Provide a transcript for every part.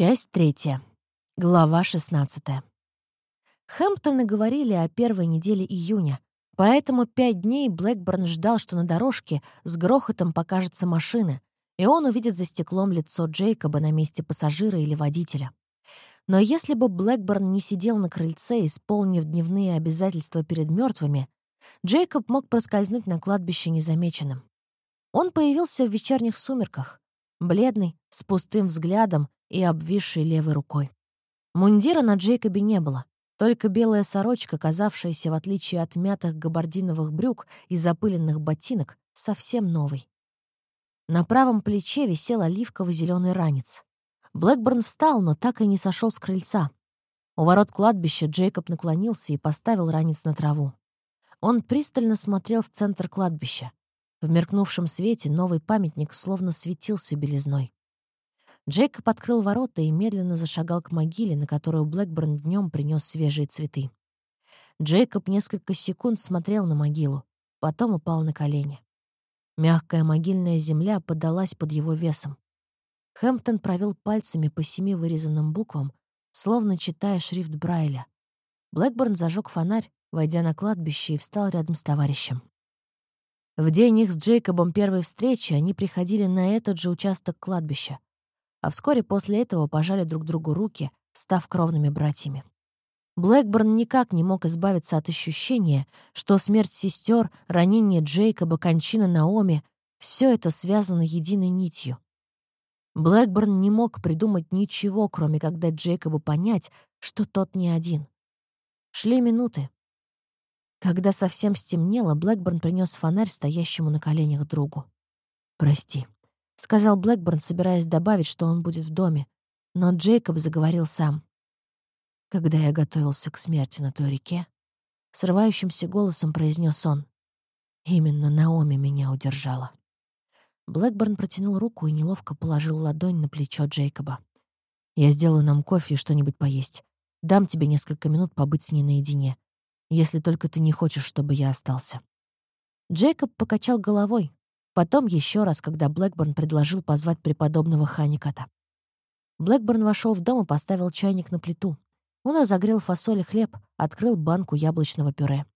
Часть третья. Глава 16. Хэмптоны говорили о первой неделе июня, поэтому пять дней Блэкборн ждал, что на дорожке с грохотом покажется машина, и он увидит за стеклом лицо Джейкоба на месте пассажира или водителя. Но если бы Блэкборн не сидел на крыльце, исполнив дневные обязательства перед мертвыми, Джейкоб мог проскользнуть на кладбище незамеченным. Он появился в вечерних сумерках, бледный, с пустым взглядом и обвисшей левой рукой. Мундира на Джейкобе не было, только белая сорочка, казавшаяся, в отличие от мятых габардиновых брюк и запыленных ботинок, совсем новой. На правом плече висел оливково зеленый ранец. Блэкборн встал, но так и не сошел с крыльца. У ворот кладбища Джейкоб наклонился и поставил ранец на траву. Он пристально смотрел в центр кладбища. В меркнувшем свете новый памятник словно светился белизной. Джейкоб открыл ворота и медленно зашагал к могиле, на которую Блэкборн днем принес свежие цветы. Джейкоб несколько секунд смотрел на могилу, потом упал на колени. Мягкая могильная земля подалась под его весом. Хэмптон провел пальцами по семи вырезанным буквам, словно читая шрифт Брайля. Блэкборн зажег фонарь, войдя на кладбище, и встал рядом с товарищем. В день их с Джейкобом первой встречи они приходили на этот же участок кладбища а вскоре после этого пожали друг другу руки, став кровными братьями. Блэкборн никак не мог избавиться от ощущения, что смерть сестер, ранение Джейкоба, кончина Наоми — все это связано единой нитью. Блэкборн не мог придумать ничего, кроме как дать Джейкобу понять, что тот не один. Шли минуты. Когда совсем стемнело, Блэкборн принес фонарь стоящему на коленях другу. «Прости», — сказал Блэкборн, собираясь добавить, что он будет в доме. Но Джейкоб заговорил сам. Когда я готовился к смерти на той реке, срывающимся голосом произнес он. Именно Наоми меня удержала. Блэкборн протянул руку и неловко положил ладонь на плечо Джейкоба. «Я сделаю нам кофе и что-нибудь поесть. Дам тебе несколько минут побыть с ней наедине, если только ты не хочешь, чтобы я остался». Джейкоб покачал головой, Потом еще раз, когда Блэкборн предложил позвать преподобного Ханиката. Блэкборн вошел в дом и поставил чайник на плиту. Он разогрел фасоль и хлеб, открыл банку яблочного пюре.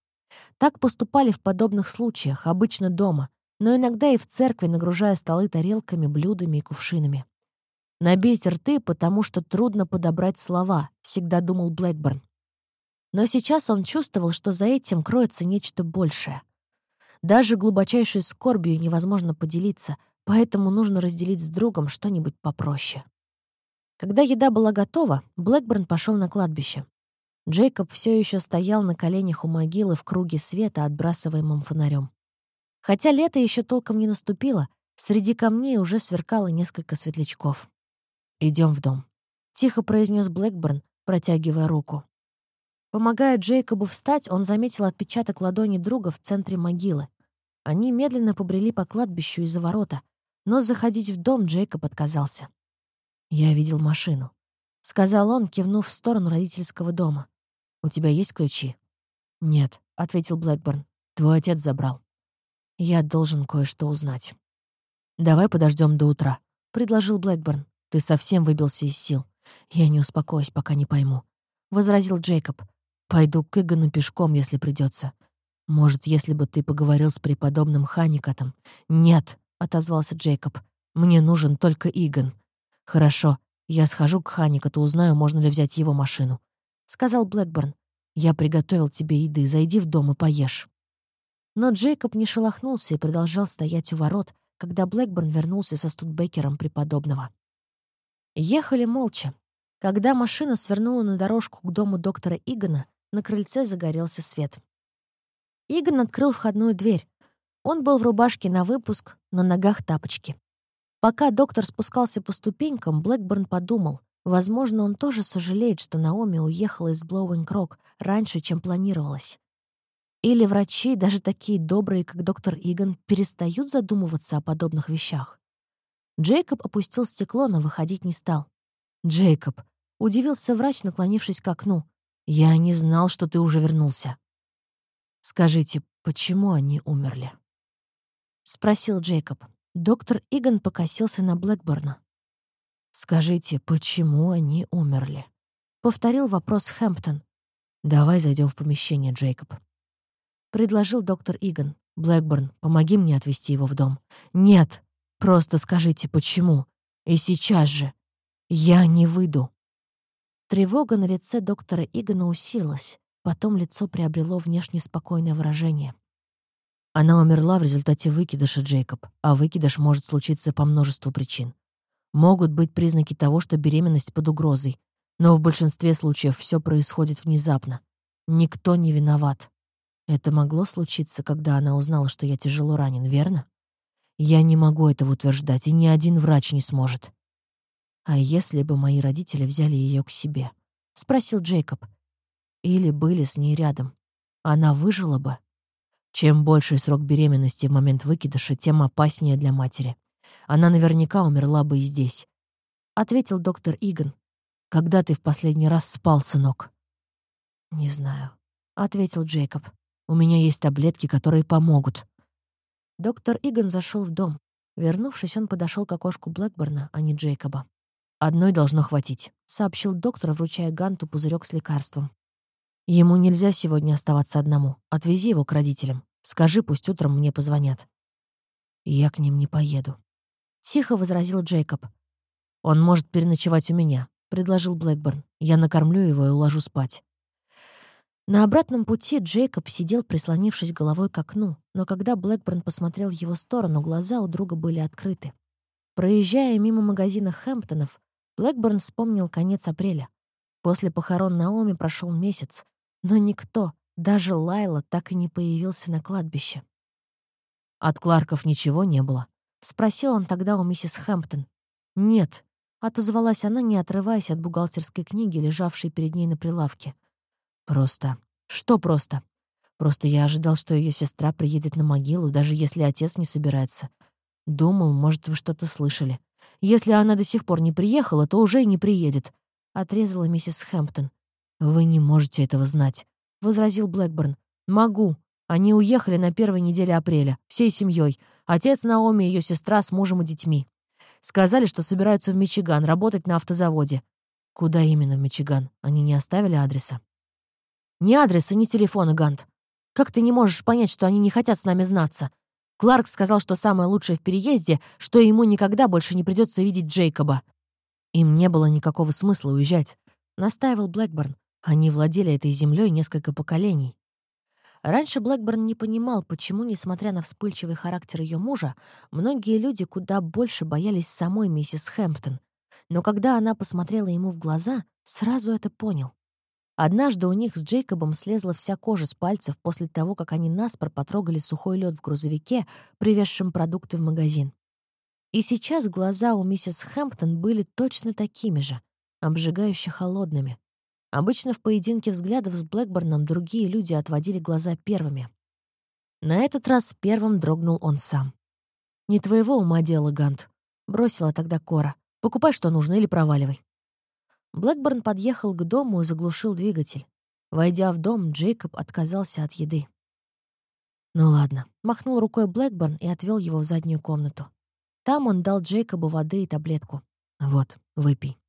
Так поступали в подобных случаях, обычно дома, но иногда и в церкви, нагружая столы тарелками, блюдами и кувшинами. «Набить рты, потому что трудно подобрать слова», — всегда думал Блэкборн. Но сейчас он чувствовал, что за этим кроется нечто большее — даже глубочайшей скорбью невозможно поделиться, поэтому нужно разделить с другом что-нибудь попроще. Когда еда была готова, Блэкборн пошел на кладбище. Джейкоб все еще стоял на коленях у могилы в круге света, отбрасываемым фонарем. Хотя лето еще толком не наступило, среди камней уже сверкало несколько светлячков. Идем в дом», — тихо произнес Блэкборн, протягивая руку. Помогая Джейкобу встать, он заметил отпечаток ладони друга в центре могилы. Они медленно побрели по кладбищу из-за ворота, но заходить в дом Джейкоб отказался. «Я видел машину», — сказал он, кивнув в сторону родительского дома. «У тебя есть ключи?» «Нет», — ответил Блэкборн. «Твой отец забрал». «Я должен кое-что узнать». «Давай подождем до утра», — предложил Блэкборн. «Ты совсем выбился из сил. Я не успокоюсь, пока не пойму», — возразил Джейкоб. «Пойду к Игану пешком, если придется. Может, если бы ты поговорил с преподобным Ханикатом? Нет, отозвался Джейкоб. Мне нужен только Иган. Хорошо, я схожу к Ханикату, узнаю, можно ли взять его машину, сказал Блэкборн. Я приготовил тебе еды, зайди в дом и поешь. Но Джейкоб не шелохнулся и продолжал стоять у ворот, когда Блэкборн вернулся со студбекером преподобного. Ехали молча. Когда машина свернула на дорожку к дому доктора Игана, на крыльце загорелся свет. Иган открыл входную дверь. Он был в рубашке на выпуск, на ногах тапочки. Пока доктор спускался по ступенькам, Блэкборн подумал, возможно, он тоже сожалеет, что Наоми уехала из Блоуинг-Рок раньше, чем планировалось. Или врачи, даже такие добрые, как доктор Игон, перестают задумываться о подобных вещах. Джейкоб опустил стекло, но выходить не стал. «Джейкоб», — удивился врач, наклонившись к окну, — «я не знал, что ты уже вернулся». «Скажите, почему они умерли?» — спросил Джейкоб. Доктор Иган покосился на Блэкборна. «Скажите, почему они умерли?» — повторил вопрос Хэмптон. «Давай зайдем в помещение, Джейкоб», — предложил доктор Иган. «Блэкборн, помоги мне отвезти его в дом». «Нет, просто скажите, почему. И сейчас же. Я не выйду». Тревога на лице доктора Игана усилилась, потом лицо приобрело внешне спокойное выражение. Она умерла в результате выкидыша, Джейкоб, а выкидыш может случиться по множеству причин. Могут быть признаки того, что беременность под угрозой, но в большинстве случаев все происходит внезапно. Никто не виноват. Это могло случиться, когда она узнала, что я тяжело ранен, верно? Я не могу этого утверждать, и ни один врач не сможет. А если бы мои родители взяли ее к себе? Спросил Джейкоб. Или были с ней рядом. Она выжила бы? Чем больший срок беременности в момент выкидыша, тем опаснее для матери. Она наверняка умерла бы и здесь. Ответил доктор Иган. Когда ты в последний раз спал, сынок? Не знаю. Ответил Джейкоб. У меня есть таблетки, которые помогут. Доктор Иган зашел в дом. Вернувшись, он подошел к окошку Блэкборна, а не Джейкоба. «Одной должно хватить», — сообщил доктор, вручая Ганту пузырек с лекарством. Ему нельзя сегодня оставаться одному. Отвези его к родителям. Скажи, пусть утром мне позвонят. Я к ним не поеду. Тихо возразил Джейкоб. Он может переночевать у меня, предложил Блэкборн. Я накормлю его и уложу спать. На обратном пути Джейкоб сидел, прислонившись головой к окну, но когда Блэкборн посмотрел в его сторону, глаза у друга были открыты. Проезжая мимо магазина Хэмптонов, Блэкборн вспомнил конец апреля. После похорон Наоми прошел месяц, но никто, даже Лайла, так и не появился на кладбище. «От Кларков ничего не было?» — спросил он тогда у миссис Хэмптон. «Нет», — отозвалась она, не отрываясь от бухгалтерской книги, лежавшей перед ней на прилавке. «Просто. Что просто? Просто я ожидал, что ее сестра приедет на могилу, даже если отец не собирается. Думал, может, вы что-то слышали. Если она до сих пор не приехала, то уже и не приедет», — отрезала миссис Хэмптон. «Вы не можете этого знать», — возразил Блэкборн. «Могу. Они уехали на первой неделе апреля, всей семьей. Отец Наоми, ее сестра с мужем и детьми. Сказали, что собираются в Мичиган, работать на автозаводе. Куда именно в Мичиган? Они не оставили адреса? Ни адреса, ни телефона, Гант. Как ты не можешь понять, что они не хотят с нами знаться? Кларк сказал, что самое лучшее в переезде, что ему никогда больше не придется видеть Джейкоба. Им не было никакого смысла уезжать, настаивал Блэкборн. Они владели этой землей несколько поколений. Раньше Блэкборн не понимал, почему, несмотря на вспыльчивый характер ее мужа, многие люди куда больше боялись самой миссис Хэмптон. Но когда она посмотрела ему в глаза, сразу это понял. Однажды у них с Джейкобом слезла вся кожа с пальцев после того, как они наспор потрогали сухой лед в грузовике, привезшем продукты в магазин. И сейчас глаза у миссис Хэмптон были точно такими же, обжигающе холодными. Обычно в поединке взглядов с Блэкборном другие люди отводили глаза первыми. На этот раз первым дрогнул он сам. «Не твоего ума дело, Гант», — бросила тогда Кора. «Покупай, что нужно, или проваливай». Блэкборн подъехал к дому и заглушил двигатель. Войдя в дом, Джейкоб отказался от еды. «Ну ладно», — махнул рукой Блэкборн и отвел его в заднюю комнату. Там он дал Джейкобу воды и таблетку. «Вот, выпей».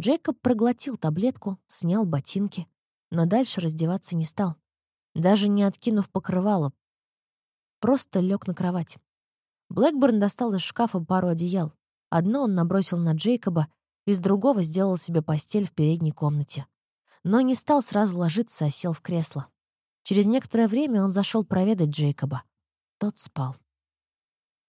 Джейкоб проглотил таблетку, снял ботинки, но дальше раздеваться не стал. Даже не откинув покрывало. Просто лег на кровать. Блэкборн достал из шкафа пару одеял. Одно он набросил на Джейкоба, из другого сделал себе постель в передней комнате. Но не стал сразу ложиться, а сел в кресло. Через некоторое время он зашел проведать Джейкоба. Тот спал.